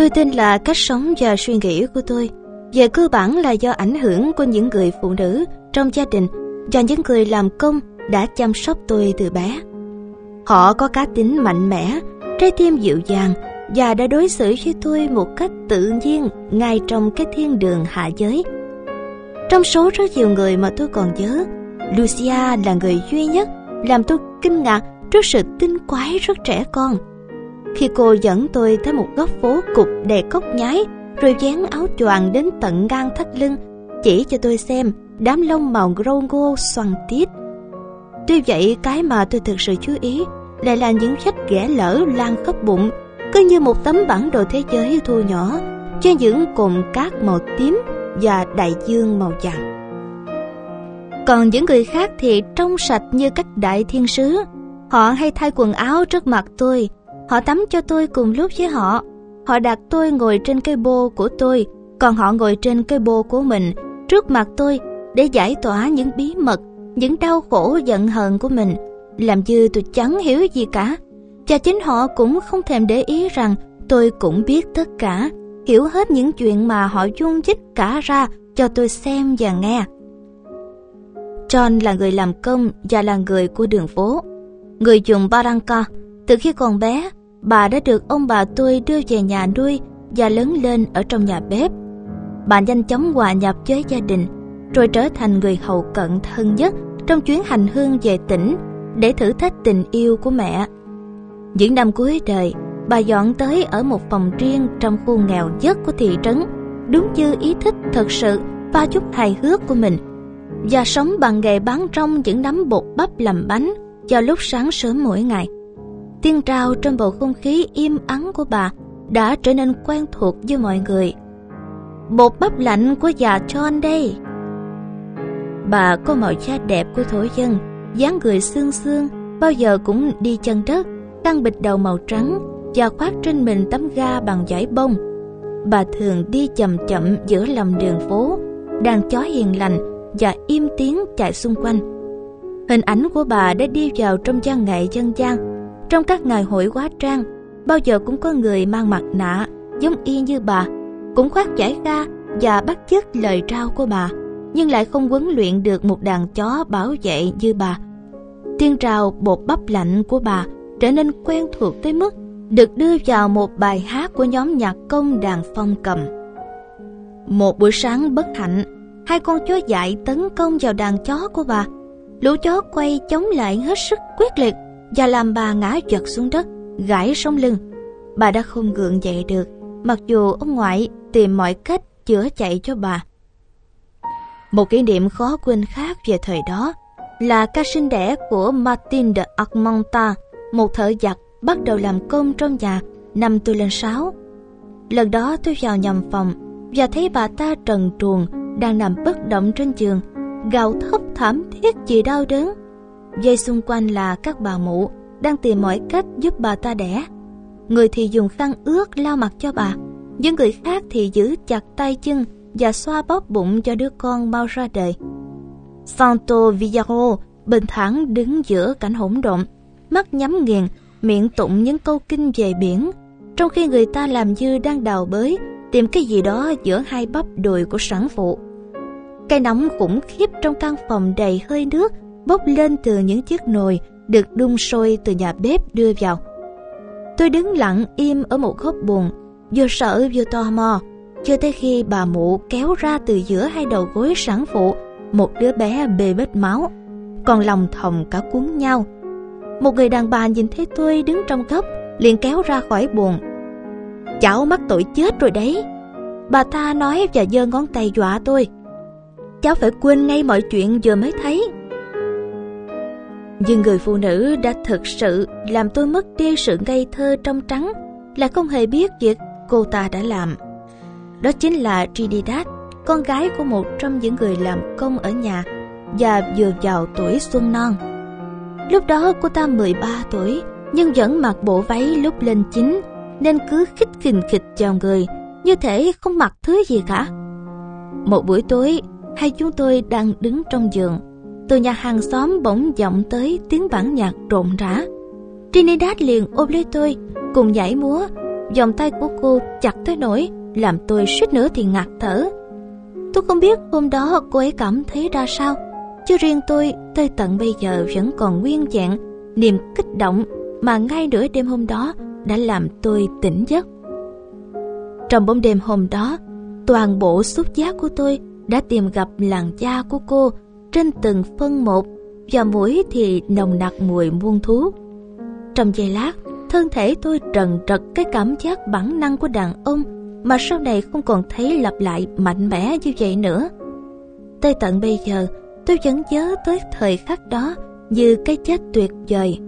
Tôi tin là cách sống và suy nghĩ của tôi về cơ bản là do ảnh hưởng của những người phụ nữ trong gia đình và những người làm công đã chăm sóc tôi từ bé. Họ có cá tính mạnh mẽ, trái tim dịu dàng và đã đối xử với tôi một cách tự nhiên ngay trong cái thiên đường hạ giới. Trong số rất nhiều người mà tôi còn nhớ, Lucia là người duy nhất làm tôi kinh ngạc trước sự tinh quái rất trẻ con. Khi cô dẫn tôi tới một góc phố cục đầy cốc nhái, rồi dán áo choàng đến tận gan thắt lưng, chỉ cho tôi xem đám lông màu râu ngô xoăn tít. Tuy vậy, cái mà tôi thực sự chú ý lại là những vết ghẻ lở lan khắp bụng, cứ như một tấm bản đồ thế giới thu nhỏ trên những cồn cát màu tím và đại dương màu vàng. Còn những người khác thì trong sạch như các đại thiên sứ. Họ hay thay quần áo trước mặt tôi. Họ tắm cho tôi cùng lúc với họ. Họ đặt tôi ngồi trên cây bô của tôi, còn họ ngồi trên cây bô của mình trước mặt tôi để giải tỏa những bí mật, những đau khổ giận hờn của mình. Làm như tôi chẳng hiểu gì cả. Và chính họ cũng không thèm để ý rằng tôi cũng biết tất cả, hiểu hết những chuyện mà họ dung dích cả ra cho tôi xem và nghe. John là người làm công và là người của đường phố. Người dùng Barranca, từ khi còn bé, bà đã được ông bà tôi đưa về nhà nuôi và lớn lên ở trong nhà bếp. Bà nhanh chóng hòa nhập với gia đình, rồi trở thành người hậu cận thân nhất trong chuyến hành hương về tỉnh để thử thách tình yêu của mẹ. Những năm cuối đời, bà dọn tới ở một phòng riêng trong khu nghèo nhất của thị trấn, đúng như ý thích thật sự và chút hài hước của mình và sống bằng nghề bán trong những nắm bột bắp làm bánh cho lúc sáng sớm mỗi ngày. Tiên trao trong bầu không khí im ắng của bà đã trở nên quen thuộc với mọi người. Bột bắp lạnh của già John đây. Bà có màu da đẹp của thổ dân, dáng người xương xương, bao giờ cũng đi chân đất, căng bịch đầu màu trắng và khoác trên mình tấm ga bằng vải bông. Bà thường đi chậm chậm giữa lòng đường phố, đàn chó hiền lành và im tiếng chạy xung quanh. Hình ảnh của bà đã đi vào trong gian nghệ dân gian. Trong các ngày hội hóa trang, bao giờ cũng có người mang mặt nạ giống y như bà, cũng khoác giải ga và bắt chước lời trao của bà, nhưng lại không huấn luyện được một đàn chó bảo vệ như bà. Tiên trào bột bắp lạnh của bà trở nên quen thuộc tới mức được đưa vào một bài hát của nhóm nhạc công đàn phong cầm. Một buổi sáng bất hạnh, hai con chó dại tấn công vào đàn chó của bà. Lũ chó quay chống lại hết sức quyết liệt và làm bà ngã giật xuống đất, gãy sống lưng. Bà đã không gượng dậy được, mặc dù ông ngoại tìm mọi cách chữa chạy cho bà. Một kỷ niệm khó quên khác về thời đó là ca sinh đẻ của Martin de Armonta, một thợ giặt bắt đầu làm công trong nhà năm tôi lên sáu. Lần đó tôi vào nhầm phòng và thấy bà ta trần truồng đang nằm bất động trên giường, gào thấp thảm thiết vì đau đớn. Dây xung quanh là các bà mụ đang tìm mọi cách giúp bà ta đẻ. Người thì dùng khăn ướt lau mặt cho bà, những người khác thì giữ chặt tay chân và xoa bóp bụng cho đứa con mau ra đời. Santo Villaro bình thản đứng giữa cảnh hỗn độn, mắt nhắm nghiền, miệng tụng những câu kinh về biển, trong khi người ta làm như đang đào bới tìm cái gì đó giữa hai bắp đùi của sản phụ. Cái nóng khủng khiếp trong căn phòng đầy hơi nước bốc lên từ những chiếc nồi được đun sôi từ nhà bếp đưa vào. Tôi đứng lặng im ở một góc buồn, vừa sợ vừa tò mò, cho tới khi bà mụ kéo ra từ giữa hai đầu gối sản phụ một đứa bé bê bết máu, còn lòng thòng cả cuốn nhau. Một người đàn bà nhìn thấy tôi đứng trong góc, liền kéo ra khỏi buồn. Cháu mắc tội chết rồi đấy. Bà ta nói và giơ ngón tay dọa tôi cháu phải quên ngay mọi chuyện vừa mới thấy. Nhưng người phụ nữ đã thực sự làm tôi mất đi sự ngây thơ trong trắng, là không hề biết việc cô ta đã làm. Đó chính là Trinidad, con gái của một trong những người làm công ở nhà và vừa vào tuổi xuân non. Lúc đó cô ta 13 tuổi nhưng vẫn mặc bộ váy lúc lên chín nên cứ khích khình khịch vào người như thể không mặc thứ gì cả. Một buổi tối hai chúng tôi đang đứng trong giường từ nhà hàng xóm bỗng vọng tới tiếng bản nhạc rộn rã trinidad liền ôm lấy tôi cùng nhảy múa vòng tay của cô chặt tới nỗi làm tôi suýt nữa thì ngạt thở. Tôi không biết hôm đó cô ấy cảm thấy ra sao, chứ riêng tôi tới tận bây giờ vẫn còn nguyên vẹn niềm kích động mà ngay nửa đêm hôm đó đã làm tôi tỉnh giấc. Trong bóng đêm hôm đó, toàn bộ xúc giác của tôi đã tìm gặp làn da của cô trên từng phân một và mũi thì nồng nặc mùi muôn thuốc. Trong giây lát, thân thể tôi trần trật cái cảm giác bản năng của đàn ông mà sau này không còn thấy lặp lại mạnh mẽ như vậy nữa. Tới tận bây giờ, tôi vẫn nhớ tới thời khắc đó như cái chết tuyệt vời.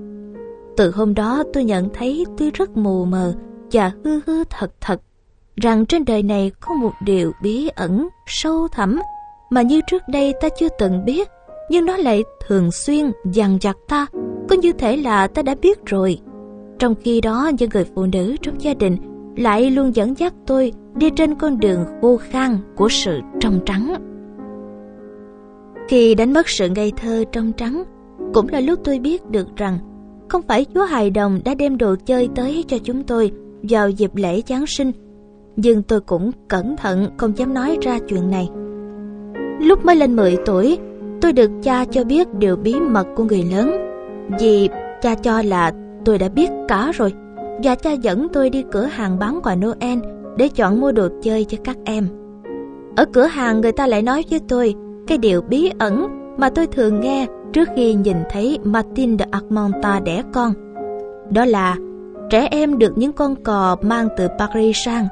Từ hôm đó tôi nhận thấy tôi rất mù mờ và hư hư thật thật rằng trên đời này có một điều bí ẩn, sâu thẳm mà như trước đây ta chưa từng biết, nhưng nó lại thường xuyên dằn vặt ta, có như thể là ta đã biết rồi. Trong khi đó, những người phụ nữ trong gia đình lại luôn dẫn dắt tôi đi trên con đường khô khan của sự trong trắng. Khi đánh mất sự ngây thơ trong trắng, cũng là lúc tôi biết được rằng không phải Chúa Hài Đồng đã đem đồ chơi tới cho chúng tôi vào dịp lễ Giáng sinh, nhưng tôi cũng cẩn thận không dám nói ra chuyện này. Lúc mới lên 10 tuổi, tôi được cha cho biết điều bí mật của người lớn, vì cha cho là tôi đã biết cả rồi, và cha dẫn tôi đi cửa hàng bán quà Noel để chọn mua đồ chơi cho các em. Ở cửa hàng người ta lại nói với tôi cái điều bí ẩn mà tôi thường nghe trước khi nhìn thấy Martin de Armenta đẻ con. Đó là trẻ em được những con cò mang từ Paris sang.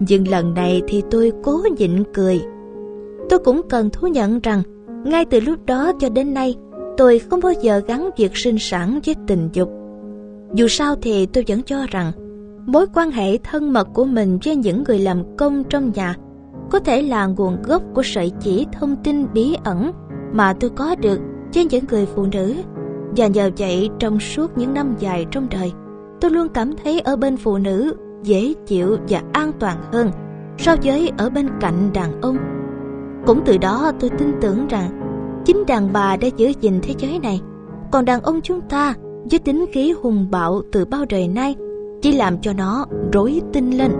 Nhưng lần này thì tôi cố nhịn cười. Tôi cũng cần thú nhận rằng ngay từ lúc đó cho đến nay tôi không bao giờ gắn việc sinh sản với tình dục. Dù sao thì tôi vẫn cho rằng mối quan hệ thân mật của mình với những người làm công trong nhà có thể là nguồn gốc của sợi chỉ thông tin bí ẩn mà tôi có được với những người phụ nữ. Và nhờ vậy trong suốt những năm dài trong đời, tôi luôn cảm thấy ở bên phụ nữ dễ chịu và an toàn hơn so với ở bên cạnh đàn ông. Cũng từ đó tôi tin tưởng rằng chính đàn bà đã giữ gìn thế giới này, còn đàn ông chúng ta với tính khí hùng bạo từ bao đời nay chỉ làm cho nó rối tinh lên.